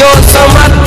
show some